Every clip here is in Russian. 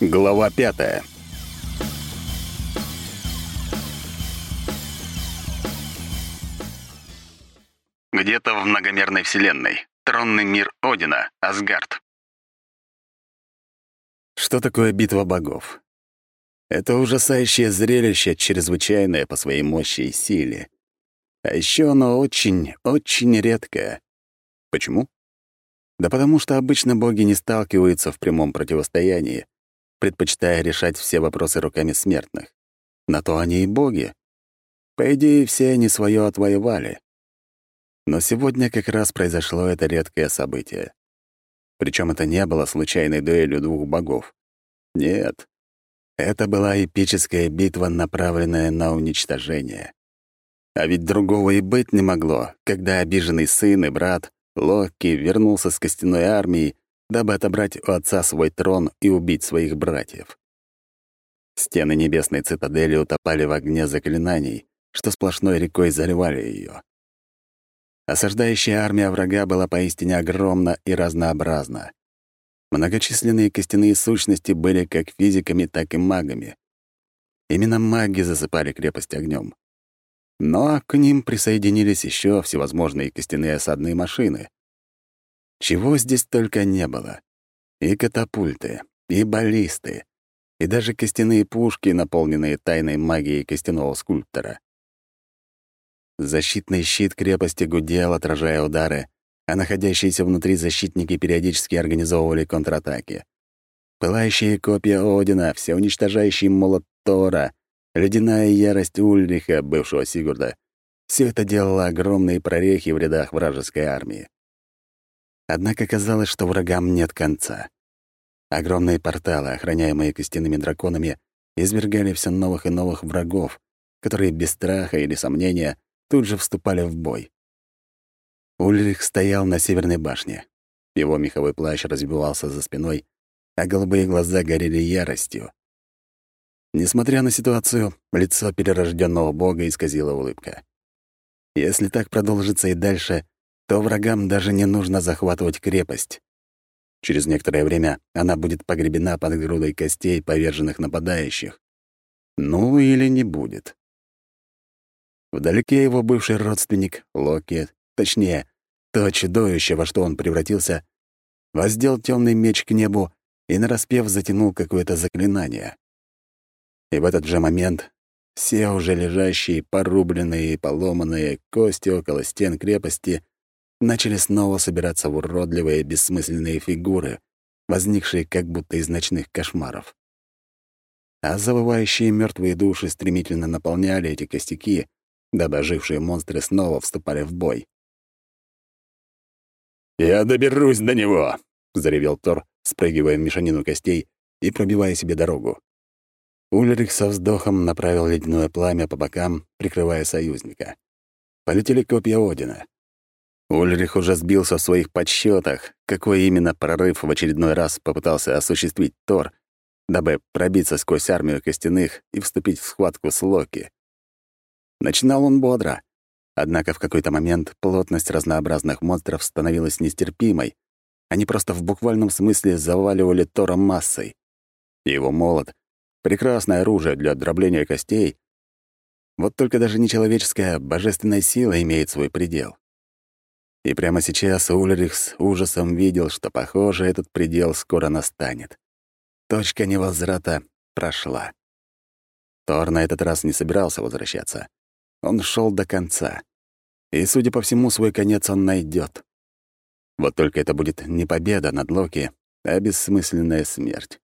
Глава пятая. Где-то в многомерной вселенной. Тронный мир Одина, Асгард. Что такое битва богов? Это ужасающее зрелище, чрезвычайное по своей мощи и силе. А еще оно очень, очень редкое. Почему? Да потому что обычно боги не сталкиваются в прямом противостоянии, предпочитая решать все вопросы руками смертных. На то они и боги. По идее, все они свое отвоевали. Но сегодня как раз произошло это редкое событие. Причем это не было случайной дуэлью двух богов. Нет. Это была эпическая битва, направленная на уничтожение. А ведь другого и быть не могло, когда обиженный сын и брат Локи вернулся с костяной армией, дабы отобрать у отца свой трон и убить своих братьев. Стены небесной цитадели утопали в огне заклинаний, что сплошной рекой заливали ее. Осаждающая армия врага была поистине огромна и разнообразна. Многочисленные костяные сущности были как физиками, так и магами. Именно маги засыпали крепость огнем. Но к ним присоединились еще всевозможные костяные осадные машины. Чего здесь только не было. И катапульты, и баллисты, и даже костяные пушки, наполненные тайной магией костяного скульптора. Защитный щит крепости гудел, отражая удары, а находящиеся внутри защитники периодически организовывали контратаки. Пылающие копья Одина, всеуничтожающий молот Тора, ледяная ярость Ульриха, бывшего Сигурда — все это делало огромные прорехи в рядах вражеской армии. Однако казалось, что врагам нет конца. Огромные порталы, охраняемые костяными драконами, извергали все новых и новых врагов, которые без страха или сомнения тут же вступали в бой. Ульрих стоял на северной башне. Его меховой плащ разбивался за спиной, а голубые глаза горели яростью. Несмотря на ситуацию, лицо перерожденного бога исказила улыбка. Если так продолжится и дальше, то врагам даже не нужно захватывать крепость. Через некоторое время она будет погребена под грудой костей поверженных нападающих. Ну или не будет. Вдалеке его бывший родственник, Локи, точнее, то чудовище, во что он превратился, воздел темный меч к небу и нараспев затянул какое-то заклинание. И в этот же момент все уже лежащие, порубленные и поломанные кости около стен крепости начали снова собираться в уродливые, бессмысленные фигуры, возникшие как будто из ночных кошмаров. А завывающие мертвые души стремительно наполняли эти костяки, дабы ожившие монстры снова вступали в бой. «Я доберусь до него!» — заревел Тор, спрыгивая в мешанину костей и пробивая себе дорогу. Ульрих со вздохом направил ледяное пламя по бокам, прикрывая союзника. Полетели копья Одина. Ульрих уже сбился в своих подсчетах, какой именно прорыв в очередной раз попытался осуществить Тор, дабы пробиться сквозь армию костяных и вступить в схватку с Локи. Начинал он бодро. Однако в какой-то момент плотность разнообразных монстров становилась нестерпимой. Они просто в буквальном смысле заваливали Тора массой. Его молот — прекрасное оружие для дробления костей. Вот только даже нечеловеческая божественная сила имеет свой предел. И прямо сейчас Ульрих с ужасом видел, что, похоже, этот предел скоро настанет. Точка невозврата прошла. Тор на этот раз не собирался возвращаться. Он шел до конца. И, судя по всему, свой конец он найдет. Вот только это будет не победа над Локи, а бессмысленная смерть.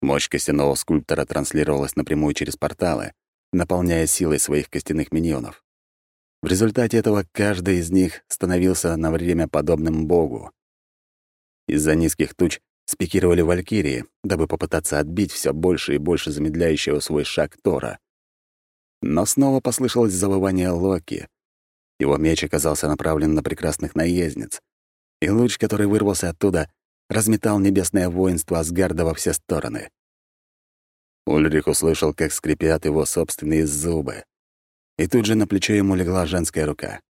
Мощь костяного скульптора транслировалась напрямую через порталы, наполняя силой своих костяных миньонов. В результате этого каждый из них становился на время подобным богу. Из-за низких туч спикировали валькирии, дабы попытаться отбить все больше и больше замедляющего свой шаг Тора. Но снова послышалось завывание Локи. Его меч оказался направлен на прекрасных наездниц, и луч, который вырвался оттуда, разметал небесное воинство Асгарда во все стороны. Ульрих услышал, как скрипят его собственные зубы. И тут же на плечо ему легла женская рука.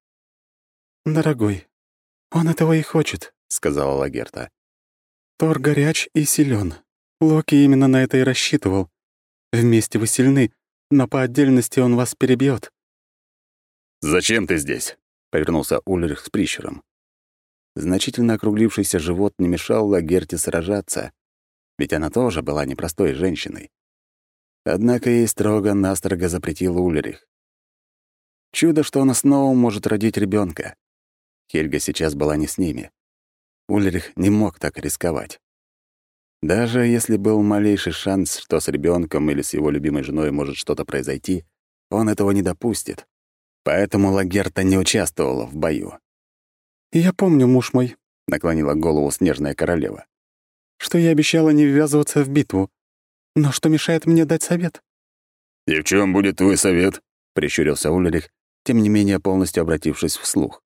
«Дорогой, он этого и хочет», — сказала Лагерта. «Тор горяч и силен, Локи именно на это и рассчитывал. Вместе вы сильны, но по отдельности он вас перебьет. «Зачем ты здесь?» — повернулся Ульрих с прищером. Значительно округлившийся живот не мешал Лагерте сражаться, ведь она тоже была непростой женщиной. Однако ей строго-настрого запретил Ульрих. Чудо, что она снова может родить ребенка. Хельга сейчас была не с ними. Ульрих не мог так рисковать. Даже если был малейший шанс, что с ребенком или с его любимой женой может что-то произойти, он этого не допустит. Поэтому Лагерта не участвовала в бою. «Я помню, муж мой», — наклонила голову снежная королева, «что я обещала не ввязываться в битву. Но что мешает мне дать совет?» «И в чем будет твой совет?» — прищурился Ульрих, тем не менее полностью обратившись вслух.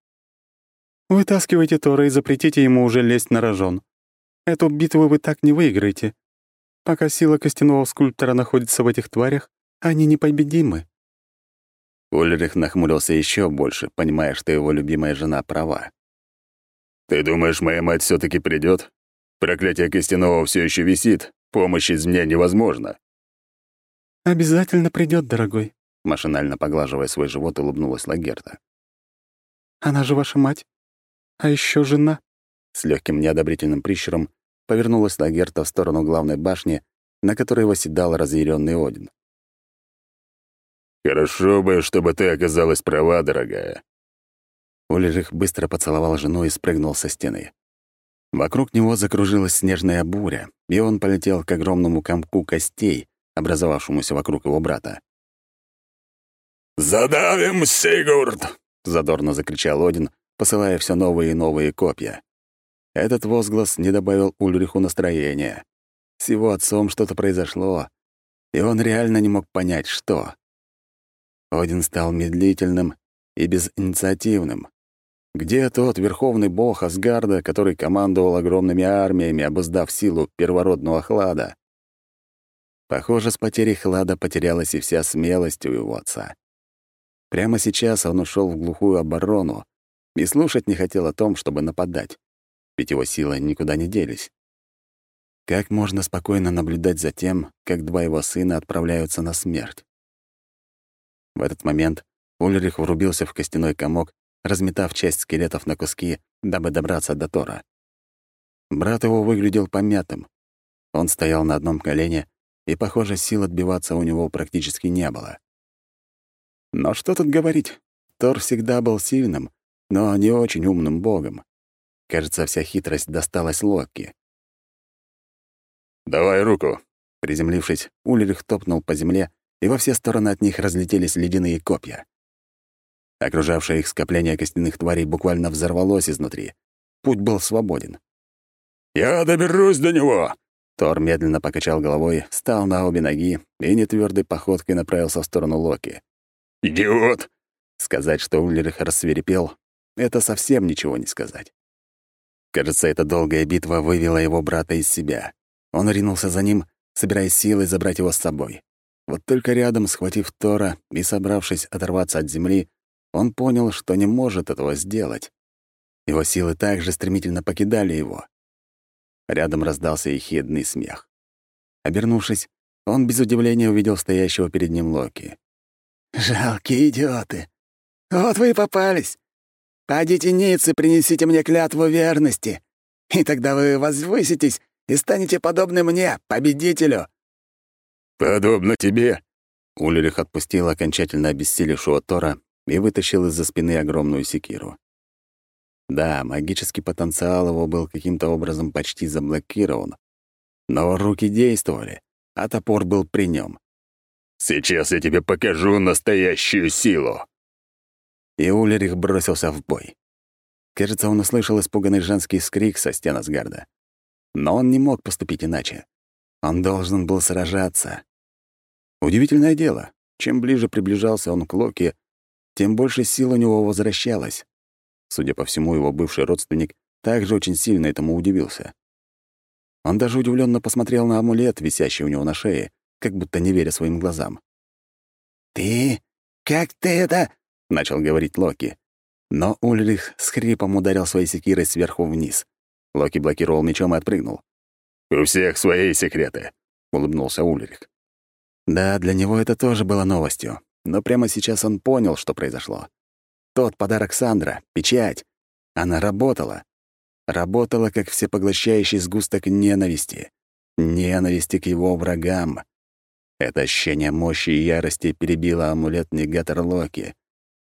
«Вытаскивайте Тора и запретите ему уже лезть на рожон. Эту битву вы так не выиграете. Пока сила костяного скульптора находится в этих тварях, они непобедимы». Ульрих нахмурился еще больше, понимая, что его любимая жена права. «Ты думаешь, моя мать все таки придет? Проклятие костяного все еще висит, помощь из меня невозможна». «Обязательно придет, дорогой», — машинально поглаживая свой живот, улыбнулась Лагерта. «Она же ваша мать. А еще жена». С легким неодобрительным прищуром повернулась Лагерта в сторону главной башни, на которой восседал разъяренный Один. «Хорошо бы, чтобы ты оказалась права, дорогая». Ульрих быстро поцеловал жену и спрыгнул со стены. Вокруг него закружилась снежная буря, и он полетел к огромному комку костей, образовавшемуся вокруг его брата. «Задавим, Сигурд!» — задорно закричал Один, посылая все новые и новые копья. Этот возглас не добавил Ульриху настроения. С его отцом что-то произошло, и он реально не мог понять, что. Один стал медлительным и безинициативным. Где тот верховный бог Асгарда, который командовал огромными армиями, обуздав силу первородного хлада? Похоже, с потерей хлада потерялась и вся смелость у его отца. Прямо сейчас он ушел в глухую оборону и слушать не хотел о том, чтобы нападать ведь его силы никуда не делись. Как можно спокойно наблюдать за тем, как два его сына отправляются на смерть? В этот момент Ульрих врубился в костяной комок, разметав часть скелетов на куски, дабы добраться до Тора. Брат его выглядел помятым. Он стоял на одном колене, и, похоже, сил отбиваться у него практически не было. Но что тут говорить? Тор всегда был сильным, но не очень умным богом. Кажется, вся хитрость досталась Локи. «Давай руку!» Приземлившись, Ульрих топнул по земле, и во все стороны от них разлетелись ледяные копья. Окружавшее их скопление костяных тварей буквально взорвалось изнутри. Путь был свободен. «Я доберусь до него!» Тор медленно покачал головой, встал на обе ноги и нетвёрдой походкой направился в сторону Локи. «Идиот!» Сказать, что Ульрих рассверепел, это совсем ничего не сказать. Кажется, эта долгая битва вывела его брата из себя. Он ринулся за ним, собираясь силой забрать его с собой. Вот только рядом, схватив Тора и собравшись оторваться от земли, он понял, что не может этого сделать. Его силы также стремительно покидали его. Рядом раздался ехидный смех. Обернувшись, он без удивления увидел стоящего перед ним Локи. «Жалкие идиоты! Вот вы и попались! Подите ниц и принесите мне клятву верности, и тогда вы возвыситесь и станете подобны мне, победителю». «Подобно тебе?» Ульрих отпустил окончательно обессилевшего Тора и вытащил из-за спины огромную секиру. Да, магический потенциал его был каким-то образом почти заблокирован, но руки действовали, а топор был при нем. «Сейчас я тебе покажу настоящую силу!» и Улерих бросился в бой. Кажется, он услышал испуганный женский скрик со стен Асгарда. Но он не мог поступить иначе. Он должен был сражаться. Удивительное дело. Чем ближе приближался он к Локи, тем больше сил у него возвращалось. Судя по всему, его бывший родственник также очень сильно этому удивился. Он даже удивленно посмотрел на амулет, висящий у него на шее, как будто не веря своим глазам. «Ты? Как ты это?» — начал говорить Локи. Но Ульрих с хрипом ударил своей секирой сверху вниз. Локи блокировал мечом и отпрыгнул. «У всех свои секреты», — улыбнулся Ульрих. Да, для него это тоже было новостью, но прямо сейчас он понял, что произошло. Тот подарок Сандра, печать, она работала. Работала как всепоглощающий сгусток ненависти. Ненависти к его врагам. Это ощущение мощи и ярости перебило амулет негатор Локи,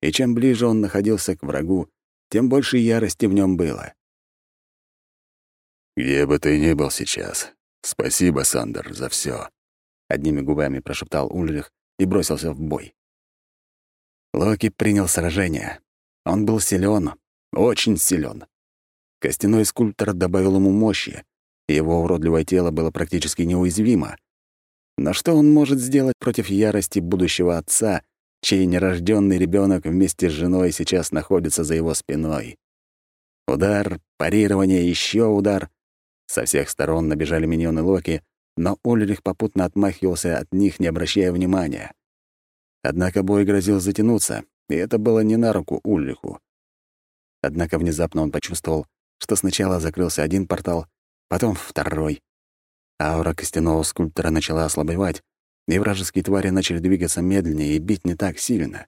и чем ближе он находился к врагу, тем больше ярости в нем было. «Где бы ты ни был сейчас, спасибо, Сандер, за все, одними губами прошептал Ульрих и бросился в бой. Локи принял сражение. Он был силен, очень силен. Костяной скульптор добавил ему мощи, и его уродливое тело было практически неуязвимо. Но что он может сделать против ярости будущего отца, чей нерожденный ребенок вместе с женой сейчас находится за его спиной? Удар, парирование, еще удар. Со всех сторон набежали миньоны Локи, но Ульрих попутно отмахивался от них, не обращая внимания. Однако бой грозил затянуться, и это было не на руку Ульриху. Однако внезапно он почувствовал, что сначала закрылся один портал, потом второй. Аура костяного скульптора начала ослабевать, и вражеские твари начали двигаться медленнее и бить не так сильно.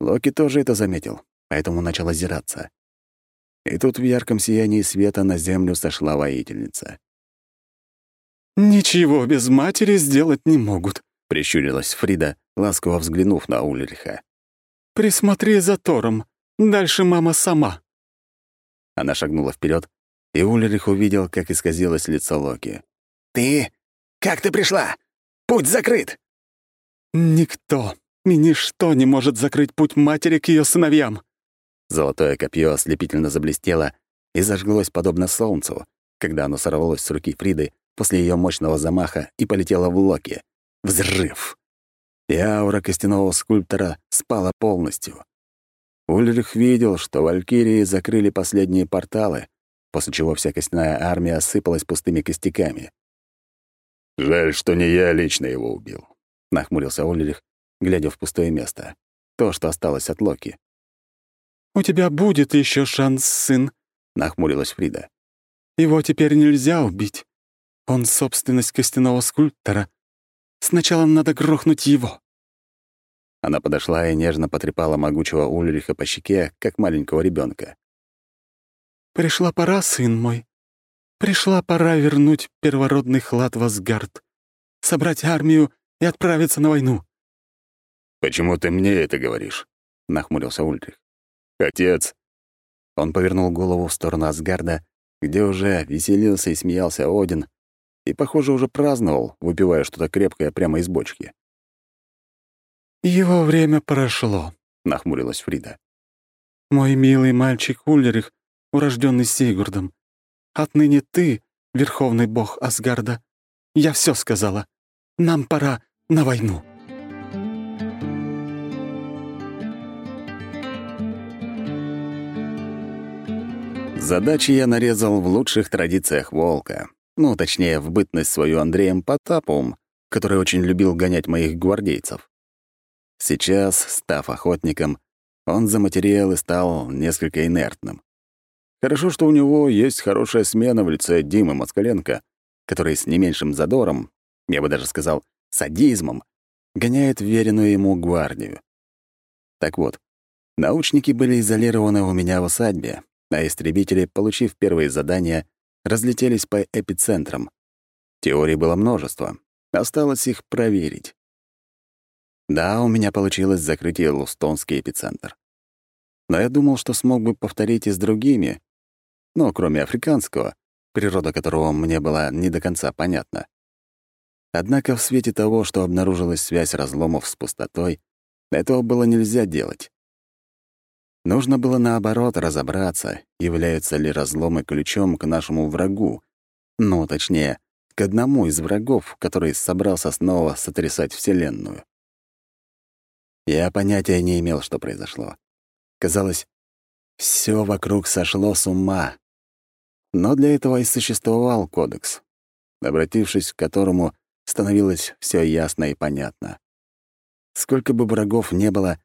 Локи тоже это заметил, поэтому начал озираться. И тут в ярком сиянии света на землю сошла воительница. «Ничего без матери сделать не могут», — прищурилась Фрида, ласково взглянув на Ульриха. «Присмотри за Тором. Дальше мама сама». Она шагнула вперед, и Ульрих увидел, как исказилось лицо Локи. «Ты? Как ты пришла? Путь закрыт!» «Никто и ничто не может закрыть путь матери к ее сыновьям!» Золотое копье ослепительно заблестело и зажглось подобно солнцу, когда оно сорвалось с руки Фриды после ее мощного замаха и полетела в Локи. Взрыв! И аура костяного скульптора спала полностью. Ульрих видел, что валькирии закрыли последние порталы, после чего вся костяная армия осыпалась пустыми костяками. «Жаль, что не я лично его убил», — нахмурился Ульрих, глядя в пустое место. То, что осталось от Локи. «У тебя будет еще шанс, сын», — нахмурилась Фрида. «Его теперь нельзя убить. Он — собственность костяного скульптора. Сначала надо грохнуть его». Она подошла и нежно потрепала могучего Ульриха по щеке, как маленького ребенка. «Пришла пора, сын мой. Пришла пора вернуть первородный хлад в Асгард, собрать армию и отправиться на войну». «Почему ты мне это говоришь?» — нахмурился Ульрих. «Отец...» Он повернул голову в сторону Асгарда, где уже веселился и смеялся Один, и, похоже, уже праздновал, выпивая что-то крепкое прямо из бочки. «Его время прошло», — нахмурилась Фрида. «Мой милый мальчик Ульрих, урожденный Сигурдом, отныне ты, верховный бог Асгарда. Я все сказала. Нам пора на войну». Задачи я нарезал в лучших традициях волка. Ну, точнее, в бытность свою Андреем Потаповым, который очень любил гонять моих гвардейцев. Сейчас, став охотником, он заматерел и стал несколько инертным. Хорошо, что у него есть хорошая смена в лице Димы Москаленко, который с не меньшим задором, я бы даже сказал, садизмом, гоняет веренную ему гвардию. Так вот, научники были изолированы у меня в усадьбе, а истребители, получив первые задания, разлетелись по эпицентрам. Теорий было множество. Осталось их проверить. Да, у меня получилось закрыть Лустонский эпицентр. Но я думал, что смог бы повторить и с другими, ну, кроме африканского, природа которого мне была не до конца понятна. Однако в свете того, что обнаружилась связь разломов с пустотой, этого было нельзя делать. Нужно было, наоборот, разобраться, являются ли разломы ключом к нашему врагу, ну, точнее, к одному из врагов, который собрался снова сотрясать Вселенную. Я понятия не имел, что произошло. Казалось, все вокруг сошло с ума. Но для этого и существовал кодекс, обратившись к которому становилось все ясно и понятно. Сколько бы врагов не было,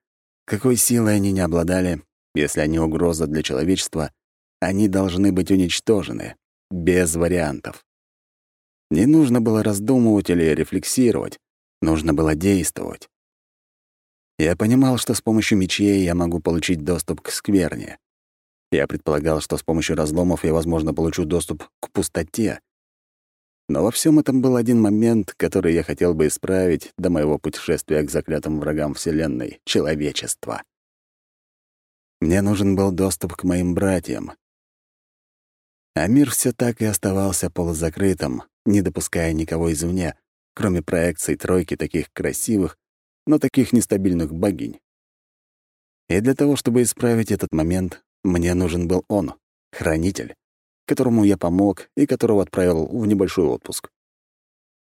какой силой они не обладали, если они угроза для человечества, они должны быть уничтожены, без вариантов. Не нужно было раздумывать или рефлексировать, нужно было действовать. Я понимал, что с помощью мечей я могу получить доступ к скверне. Я предполагал, что с помощью разломов я, возможно, получу доступ к пустоте. Но во всем этом был один момент, который я хотел бы исправить до моего путешествия к заклятым врагам Вселенной — человечества. Мне нужен был доступ к моим братьям. А мир все так и оставался полузакрытым, не допуская никого извне, кроме проекций тройки таких красивых, но таких нестабильных богинь. И для того, чтобы исправить этот момент, мне нужен был он, хранитель, которому я помог и которого отправил в небольшой отпуск.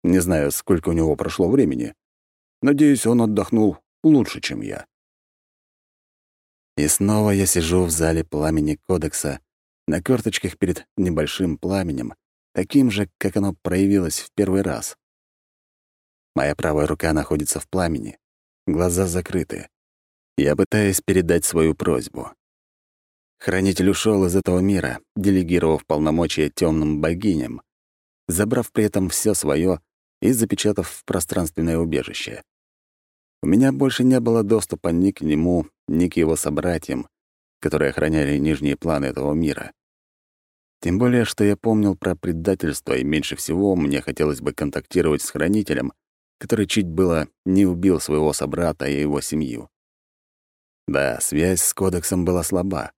Не знаю, сколько у него прошло времени. Надеюсь, он отдохнул лучше, чем я. И снова я сижу в зале пламени кодекса, на корточках перед небольшим пламенем, таким же, как оно проявилось в первый раз. Моя правая рука находится в пламени, глаза закрыты. Я пытаюсь передать свою просьбу. Хранитель ушел из этого мира, делегировав полномочия темным богиням, забрав при этом все свое и запечатав в пространственное убежище. У меня больше не было доступа ни к нему, ни к его собратьям, которые охраняли нижние планы этого мира. Тем более, что я помнил про предательство, и меньше всего мне хотелось бы контактировать с Хранителем, который чуть было не убил своего собрата и его семью. Да, связь с Кодексом была слаба,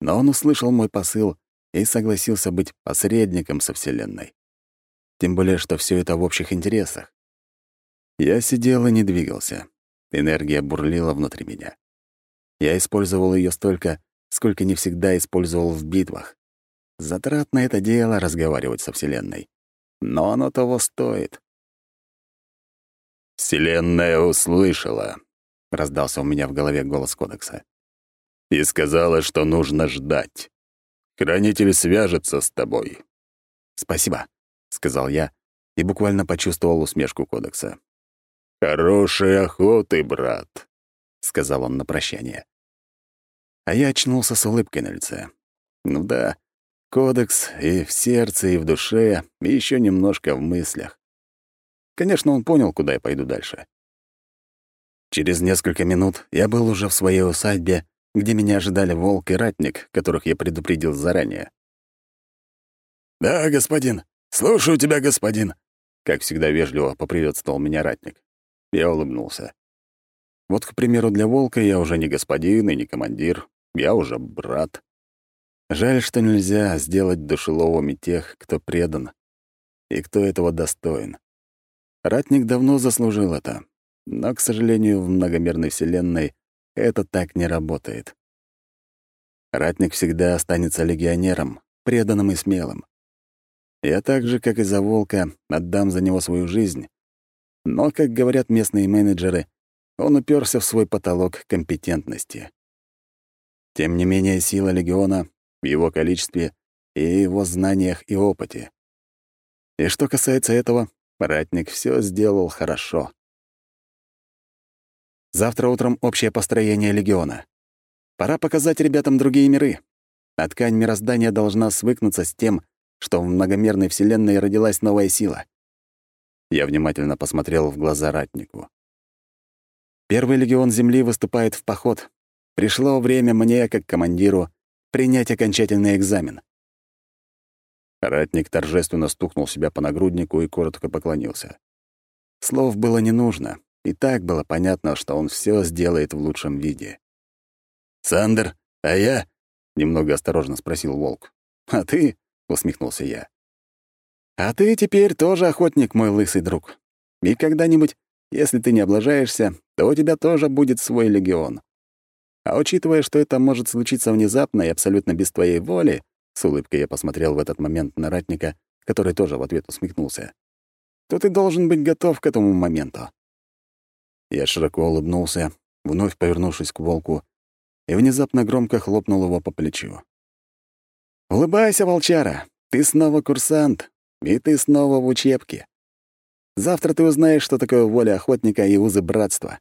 но он услышал мой посыл и согласился быть посредником со Вселенной. Тем более, что все это в общих интересах. Я сидел и не двигался. Энергия бурлила внутри меня. Я использовал ее столько, сколько не всегда использовал в битвах. Затратно это дело разговаривать со Вселенной. Но оно того стоит. «Вселенная услышала», — раздался у меня в голове голос Кодекса. «И сказала, что нужно ждать. Хранитель свяжется с тобой». «Спасибо», — сказал я и буквально почувствовал усмешку Кодекса. «Хорошей охоты, брат», — сказал он на прощание. А я очнулся с улыбкой на лице. Ну да, Кодекс и в сердце, и в душе, и еще немножко в мыслях. Конечно, он понял, куда я пойду дальше. Через несколько минут я был уже в своей усадьбе, где меня ожидали волк и ратник, которых я предупредил заранее. «Да, господин. Слушаю тебя, господин», — как всегда вежливо поприветствовал меня ратник. Я улыбнулся. Вот, к примеру, для волка я уже не господин и не командир, я уже брат. Жаль, что нельзя сделать душеловыми тех, кто предан и кто этого достоин. Ратник давно заслужил это, но, к сожалению, в многомерной вселенной это так не работает. Ратник всегда останется легионером, преданным и смелым. Я так же, как и за волка, отдам за него свою жизнь. Но, как говорят местные менеджеры, он уперся в свой потолок компетентности. Тем не менее, сила легиона в его количестве и его знаниях и опыте. И что касается этого, Ратник все сделал хорошо. Завтра утром общее построение легиона. Пора показать ребятам другие миры. А ткань мироздания должна свыкнуться с тем, что в многомерной вселенной родилась новая сила. Я внимательно посмотрел в глаза ратнику. Первый легион Земли выступает в поход. Пришло время мне, как командиру, принять окончательный экзамен. Ратник торжественно стукнул себя по нагруднику и коротко поклонился. Слов было не нужно, и так было понятно, что он все сделает в лучшем виде. «Сандер, а я?» — немного осторожно спросил Волк. «А ты?» — усмехнулся я. «А ты теперь тоже охотник, мой лысый друг. И когда-нибудь, если ты не облажаешься, то у тебя тоже будет свой легион. А учитывая, что это может случиться внезапно и абсолютно без твоей воли, с улыбкой я посмотрел в этот момент на ратника, который тоже в ответ усмехнулся. «То ты должен быть готов к этому моменту». Я широко улыбнулся, вновь повернувшись к волку, и внезапно громко хлопнул его по плечу. «Улыбайся, волчара! Ты снова курсант, и ты снова в учебке. Завтра ты узнаешь, что такое воля охотника и узы братства.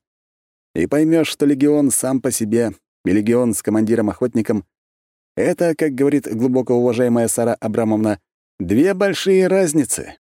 И поймешь, что легион сам по себе и легион с командиром-охотником это, как говорит глубоко уважаемая Сара Абрамовна, две большие разницы.